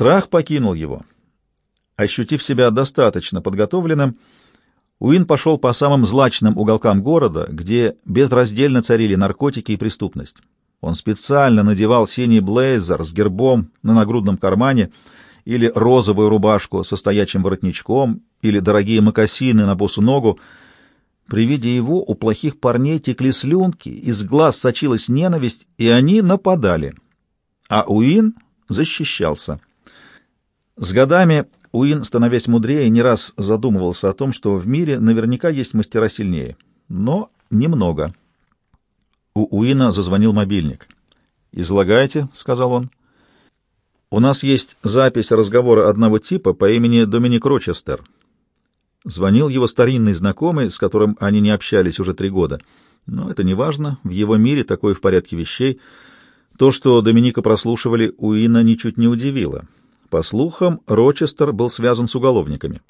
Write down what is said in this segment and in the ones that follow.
Страх покинул его. Ощутив себя достаточно подготовленным, Уин пошел по самым злачным уголкам города, где безраздельно царили наркотики и преступность. Он специально надевал синий блейзер с гербом на нагрудном кармане или розовую рубашку со стоячим воротничком или дорогие мокасины на босу ногу. При виде его у плохих парней текли слюнки, из глаз сочилась ненависть, и они нападали. А Уин защищался. С годами Уин, становясь мудрее, не раз задумывался о том, что в мире наверняка есть мастера сильнее, но немного. У Уина зазвонил мобильник. «Излагайте», — сказал он. «У нас есть запись разговора одного типа по имени Доминик Рочестер». Звонил его старинный знакомый, с которым они не общались уже три года. Но это не важно, в его мире такое в порядке вещей. То, что Доминика прослушивали, Уина ничуть не удивило. По слухам, Рочестер был связан с уголовниками.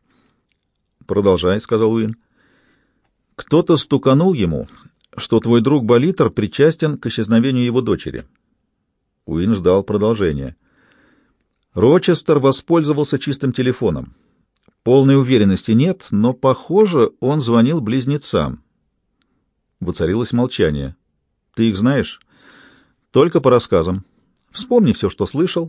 «Продолжай», — сказал Уин. «Кто-то стуканул ему, что твой друг Болитер причастен к исчезновению его дочери». Уин ждал продолжения. Рочестер воспользовался чистым телефоном. Полной уверенности нет, но, похоже, он звонил близнецам. Воцарилось молчание. «Ты их знаешь?» «Только по рассказам. Вспомни все, что слышал,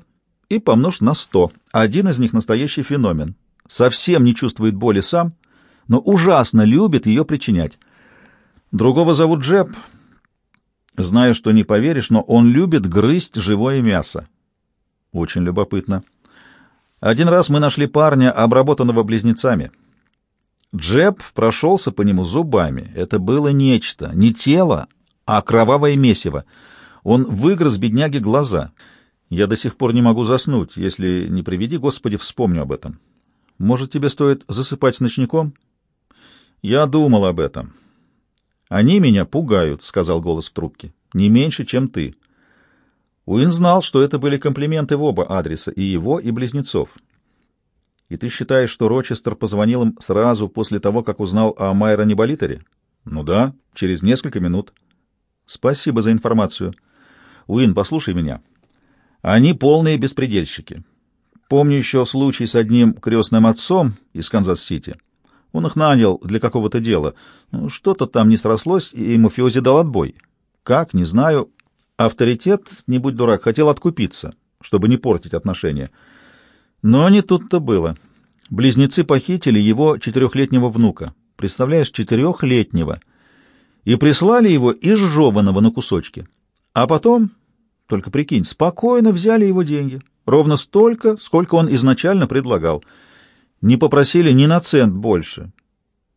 и помножь на сто. Один из них настоящий феномен. Совсем не чувствует боли сам, но ужасно любит ее причинять. Другого зовут Джеб. Знаю, что не поверишь, но он любит грызть живое мясо. Очень любопытно. Один раз мы нашли парня, обработанного близнецами. Джеб прошелся по нему зубами. Это было нечто, не тело, а кровавое месиво. Он выгрыз бедняге глаза — я до сих пор не могу заснуть, если, не приведи, Господи, вспомню об этом. Может, тебе стоит засыпать с ночником? Я думал об этом. Они меня пугают, — сказал голос в трубке, — не меньше, чем ты. Уин знал, что это были комплименты в оба адреса, и его, и близнецов. И ты считаешь, что Рочестер позвонил им сразу после того, как узнал о Майроне Болитере? Ну да, через несколько минут. Спасибо за информацию. Уин, послушай меня. Они полные беспредельщики. Помню еще случай с одним крестным отцом из Канзас-Сити. Он их нанял для какого-то дела. Ну, что-то там не срослось, и мафиози дал отбой. Как, не знаю. Авторитет, не будь дурак, хотел откупиться, чтобы не портить отношения. Но не тут-то было. Близнецы похитили его четырехлетнего внука. Представляешь, четырехлетнего. И прислали его изжеванного на кусочки. А потом только прикинь, спокойно взяли его деньги. Ровно столько, сколько он изначально предлагал. Не попросили ни на цент больше.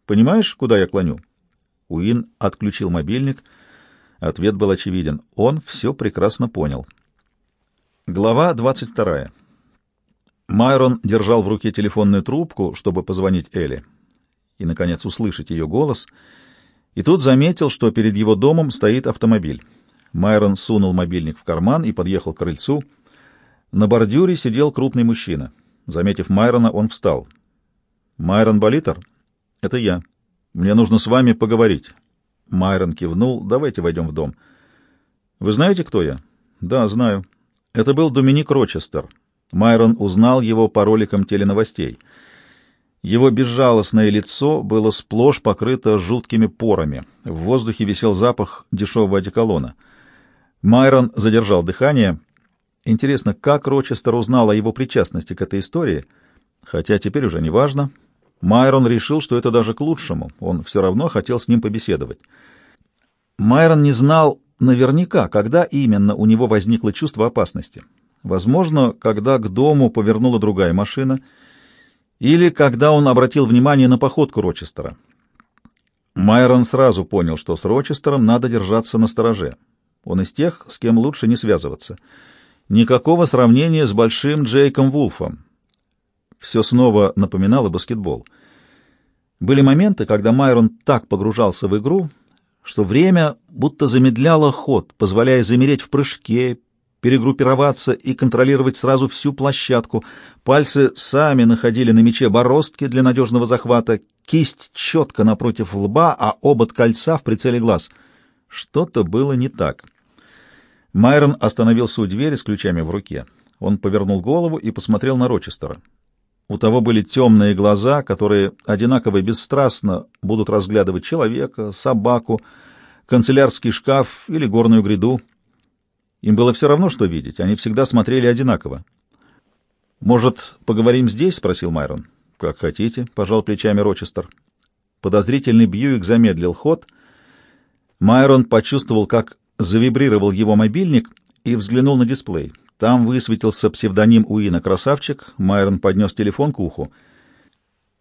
Понимаешь, куда я клоню? Уин отключил мобильник. Ответ был очевиден. Он все прекрасно понял. Глава 22. Майрон держал в руке телефонную трубку, чтобы позвонить Элли. И, наконец, услышать ее голос. И тут заметил, что перед его домом стоит автомобиль. Майрон сунул мобильник в карман и подъехал к крыльцу. На бордюре сидел крупный мужчина. Заметив Майрона, он встал. «Майрон Болитер?» «Это я. Мне нужно с вами поговорить». Майрон кивнул. «Давайте войдем в дом». «Вы знаете, кто я?» «Да, знаю. Это был Доминик Рочестер». Майрон узнал его по роликам теленовостей. Его безжалостное лицо было сплошь покрыто жуткими порами. В воздухе висел запах дешевого одеколона — Майрон задержал дыхание. Интересно, как Рочестер узнал о его причастности к этой истории? Хотя теперь уже не важно. Майрон решил, что это даже к лучшему. Он все равно хотел с ним побеседовать. Майрон не знал наверняка, когда именно у него возникло чувство опасности. Возможно, когда к дому повернула другая машина, или когда он обратил внимание на походку Рочестера. Майрон сразу понял, что с Рочестером надо держаться на стороже. Он из тех, с кем лучше не связываться. Никакого сравнения с большим Джейком Вулфом. Все снова напоминало баскетбол. Были моменты, когда Майрон так погружался в игру, что время будто замедляло ход, позволяя замереть в прыжке, перегруппироваться и контролировать сразу всю площадку. Пальцы сами находили на мяче бороздки для надежного захвата, кисть четко напротив лба, а обод кольца в прицеле глаз. Что-то было не так. Майрон остановился у двери с ключами в руке. Он повернул голову и посмотрел на Рочестера. У того были темные глаза, которые одинаково бесстрастно будут разглядывать человека, собаку, канцелярский шкаф или горную гряду. Им было все равно, что видеть, они всегда смотрели одинаково. «Может, поговорим здесь?» — спросил Майрон. «Как хотите», — пожал плечами Рочестер. Подозрительный Бьюик замедлил ход. Майрон почувствовал, как завибрировал его мобильник и взглянул на дисплей. Там высветился псевдоним Уина «Красавчик». Майрон поднес телефон к уху.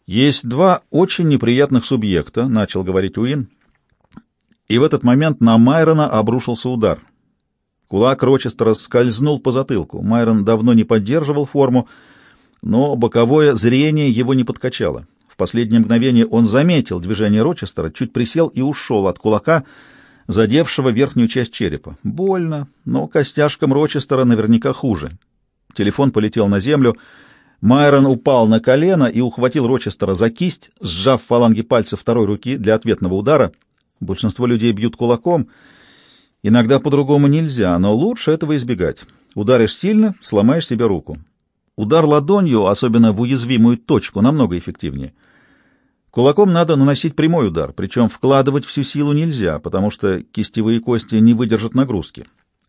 «Есть два очень неприятных субъекта», — начал говорить Уин. И в этот момент на Майрона обрушился удар. Кулак Рочестера скользнул по затылку. Майрон давно не поддерживал форму, но боковое зрение его не подкачало. В последнее мгновение он заметил движение Рочестера, чуть присел и ушел от кулака — задевшего верхнюю часть черепа. Больно, но костяшкам Рочестера наверняка хуже. Телефон полетел на землю. Майрон упал на колено и ухватил Рочестера за кисть, сжав фаланги пальцев второй руки для ответного удара. Большинство людей бьют кулаком. Иногда по-другому нельзя, но лучше этого избегать. Ударишь сильно, сломаешь себе руку. Удар ладонью, особенно в уязвимую точку, намного эффективнее. Кулаком надо наносить прямой удар, причем вкладывать всю силу нельзя, потому что кистевые кости не выдержат нагрузки.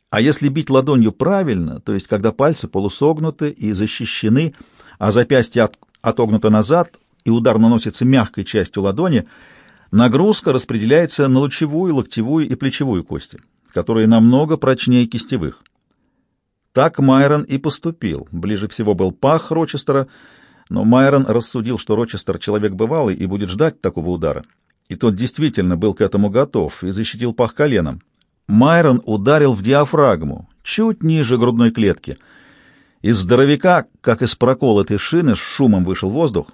А если бить ладонью правильно, то есть когда пальцы полусогнуты и защищены, а запястье от, отогнуто назад, и удар наносится мягкой частью ладони, нагрузка распределяется на лучевую, локтевую и плечевую кости, которые намного прочнее кистевых. Так Майрон и поступил. Ближе всего был пах Рочестера, но Майрон рассудил, что Рочестер человек бывалый и будет ждать такого удара. И тот действительно был к этому готов и защитил пах коленом. Майрон ударил в диафрагму, чуть ниже грудной клетки. Из здоровяка, как из проколотой шины, с шумом вышел воздух.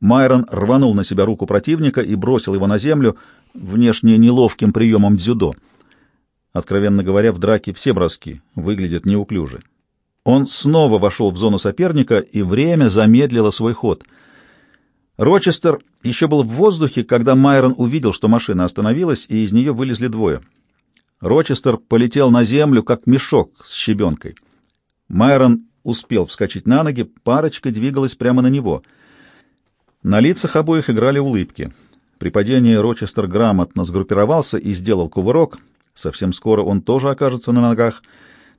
Майрон рванул на себя руку противника и бросил его на землю, внешне неловким приемом дзюдо. Откровенно говоря, в драке все броски выглядят неуклюже. Он снова вошел в зону соперника, и время замедлило свой ход. Рочестер еще был в воздухе, когда Майрон увидел, что машина остановилась, и из нее вылезли двое. Рочестер полетел на землю, как мешок с щебенкой. Майрон успел вскочить на ноги, парочка двигалась прямо на него. На лицах обоих играли улыбки. При падении Рочестер грамотно сгруппировался и сделал кувырок. Совсем скоро он тоже окажется на ногах.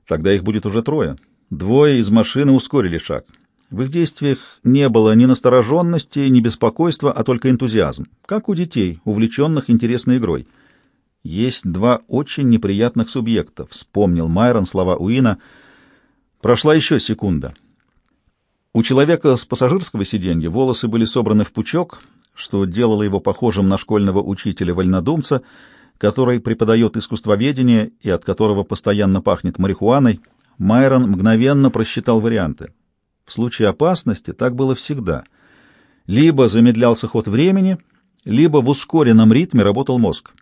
Тогда их будет уже трое. Двое из машины ускорили шаг. В их действиях не было ни настороженности, ни беспокойства, а только энтузиазм, как у детей, увлеченных интересной игрой. «Есть два очень неприятных субъекта», — вспомнил Майрон слова Уина. Прошла еще секунда. У человека с пассажирского сиденья волосы были собраны в пучок, что делало его похожим на школьного учителя-вольнодумца, который преподает искусствоведение и от которого постоянно пахнет марихуаной — Майрон мгновенно просчитал варианты. В случае опасности так было всегда. Либо замедлялся ход времени, либо в ускоренном ритме работал мозг.